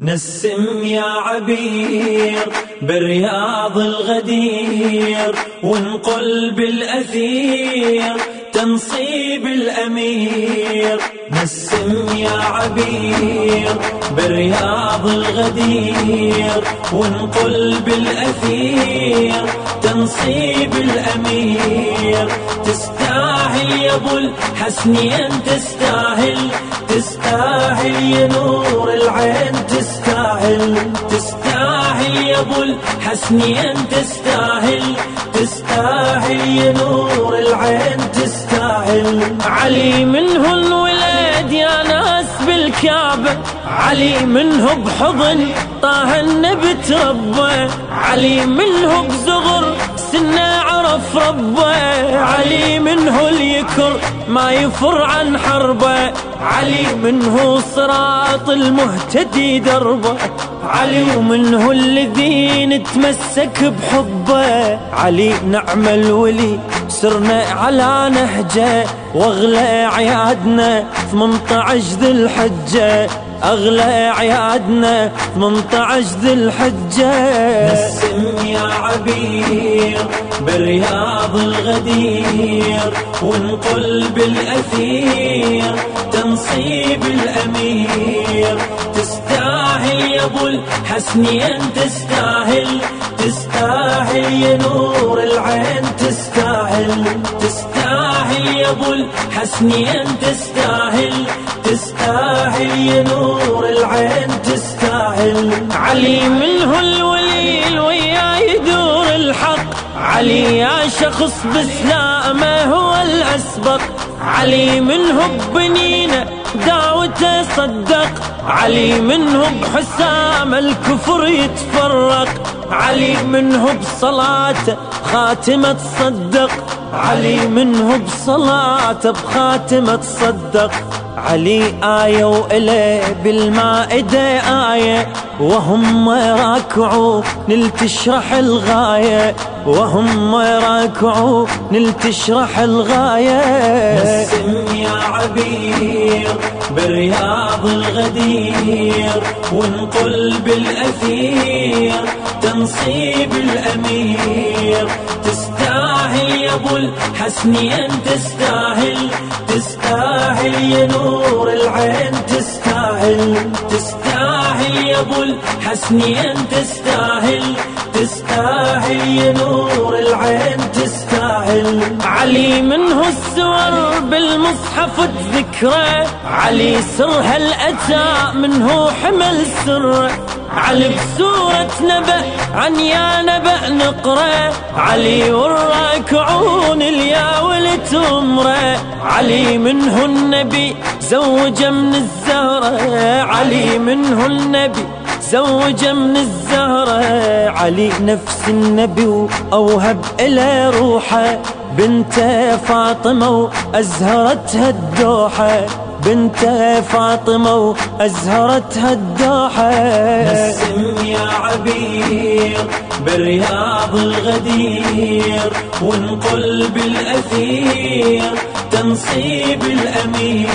نسم يا عبير بالرياض الغدير وانقل بالأثير تنصيب الأمير. نسم يا عبير بالرياض الغدير وانقل بالأثير تنصيب الأمير. تستاهل يا ابو الحسنين تستاهل. تستاهل يا نور العين تستاهل. تستاهل يا أبو الحسنين تستاهل. تستاهل يا نور العين تستاهل. علي منه الولد يا ناس بالكعبة. علي منه بحضن طه النبي تربى. علي منه بزغر سنة عرف ربه علي منه اليكر ما يفر عن حربه علي منه صراط المهتدي دربه علي ومنه الذي نتمسك بحبه علي نعم الولي سرنا على نهجه واغلى عيادنا 18 ذي الحجه أغلى عيادنا 18 ذي الحجه نسم يا عبير بالرياض الغدير وانقل بالأثير تنصيب الأمير تستاهل يا أبو الحسنين تستاهل تستاهل يا نور العين تستاهل تستاهل يا أبو الحسنين تستاهل تستاهل يا نور العين تستاهل. علي منه يدور الحق. علي يا شخص بسلامه هو الأسبق. علي منه بنينه دعوته صدق. علي منه بحسام الكفر يتفرق. علي منه بصلاته خاتمة تصدق. علي منه بصلاته بخاتمة تصدق. علي آية وإلي بالمائدة آية. وهم راكعوا نلتشرح الغاية. وهم راكعوا نلتشرح الغاية. نسم يا عبير بالرياض الغدير. وانقل بالأثير تنصيب الأمير. تستاهل يا أبو الحسنين تستاهل تستاهل يا نور العين تستاهل. تستاهل يا أبو الحسنين تستاهل تستاهل يا نور العين تستاهل. علي منه السور بالمصحف تذكره علي سر هالأتى منه حمل سره علي بسورة نبأ عن يا نبأ نقرأ. علي والراكعون اليا ولتمره علي منه النبي زوج من الزهرة. علي منه النبي زوج من الزهرة. علي نفس النبي وأوهب إلى روحه. بنت فاطمة وأزهرتها الدوحة. بنت فاطمة وأزهرتها الدوحة. نسم يا عبير بالرياض الغدير وانقل بالأثير تنصيب الأمير.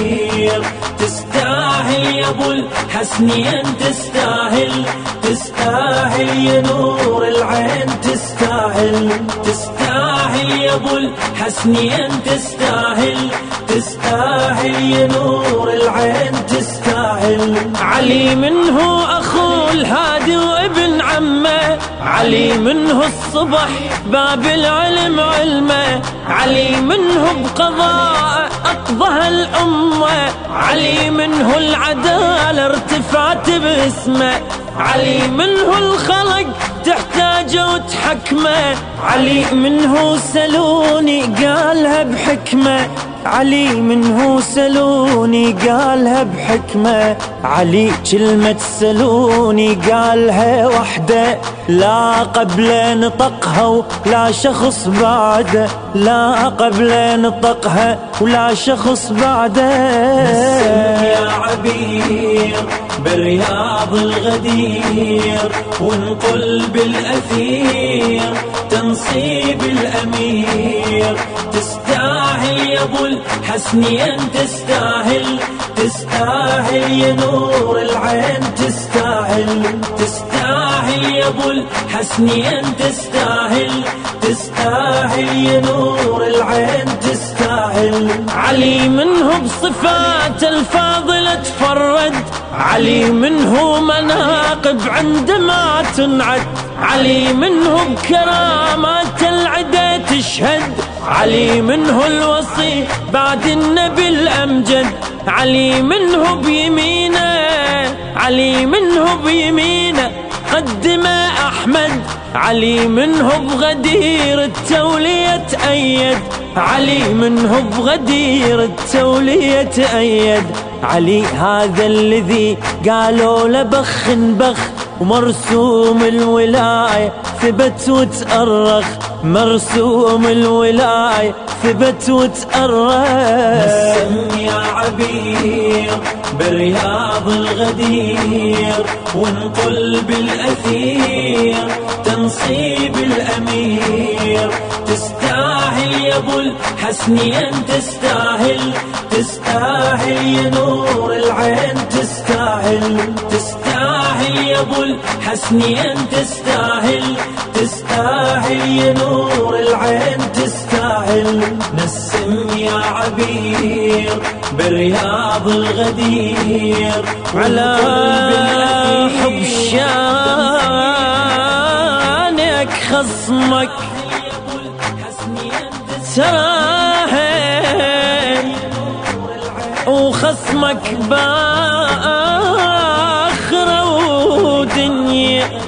الحسنين تستاهل تستاهل يا نور العين تستاهل تستاهل يا أبو الحسنين تستاهل تستاهل يا نور العين تستاهل. علي منه أخو الهادي وابن عمه علي منه الصبح باب العلم علمه علي منه بقضاء أقضها الأمة علي منه العدالة ارتفعت باسمه. علي منه الخلق تحتاج وتحكمه. علي منه سلوني قالها بحكمة. علي منه سلوني قالها بحكمة. علي كلمة سلوني قالها وحدة. لا قبل نطقها ولا شخص بعده. لا قبل نطقها ولا شخص بعده. يا عبير. بالرياض الغدير وانقل بالأثير تنصيب الأمير. تستاهل يا أبو الحسنين تستاهل. تستاهل يا نور العين تستاهل. تستاهل تستاهل يا أبو الحسنين تستاهل. تستاهل يا نور العين تستاهل. علي منه بصفات الفاضلة تفرد. علي منه مناقب عندما تنعد. علي منه بكرامات العدا تشهد. علي منه الوصي بعد النبي الأمجد. علي منه بيمينه علي منه بيمينه قدم أحمد. علي منه بغدير التولية أيد علي منه بغدير التولية أيد علي هذا الذي قالوا لبخ بخ ومرسوم الولاية ثبت وتأرخ. مرسوم الولاية ثبت وتأرخ. نسم يا عبير برياض الغدير ونقل بالأثير تنصيب الأمير. تستاهل يا ابو تستاهل تستاهل يا نور العين تستاهل تستاهل يا ابو الحسنين تستاهل تستاهل يا نور العين تستاهل. نسم يا عبير برياض الغدير على حب شانك خصمك. سراهن وخصمك باخرة ودنيا.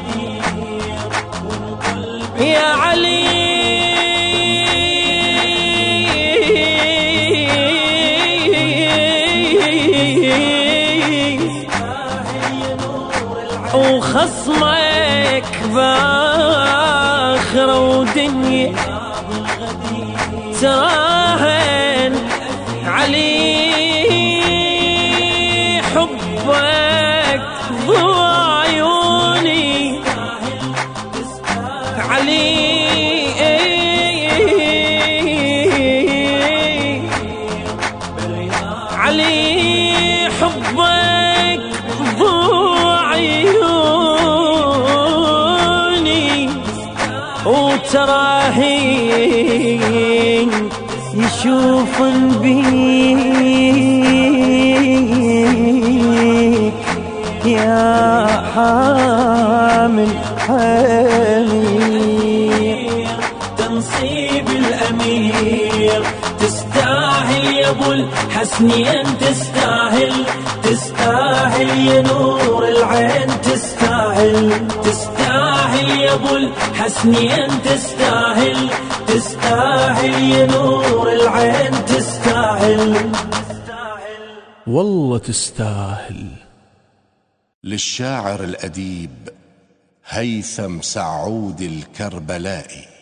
تراهن علي حبك ضو عيوني. علي علي حبك ضو عيوني. وتراهين يشوفن بيك يا حامل حمير تنصيب الأمير تستاهل يا أبو الحسنين تستاهل. تستاهل يا نور العين تستاهل. تستاهل يا ابو الحسنين تستاهل. تستاهل يا نور العين تستاهل. والله تستاهل. للشاعر الأديب هيثم سعود الكربلائي.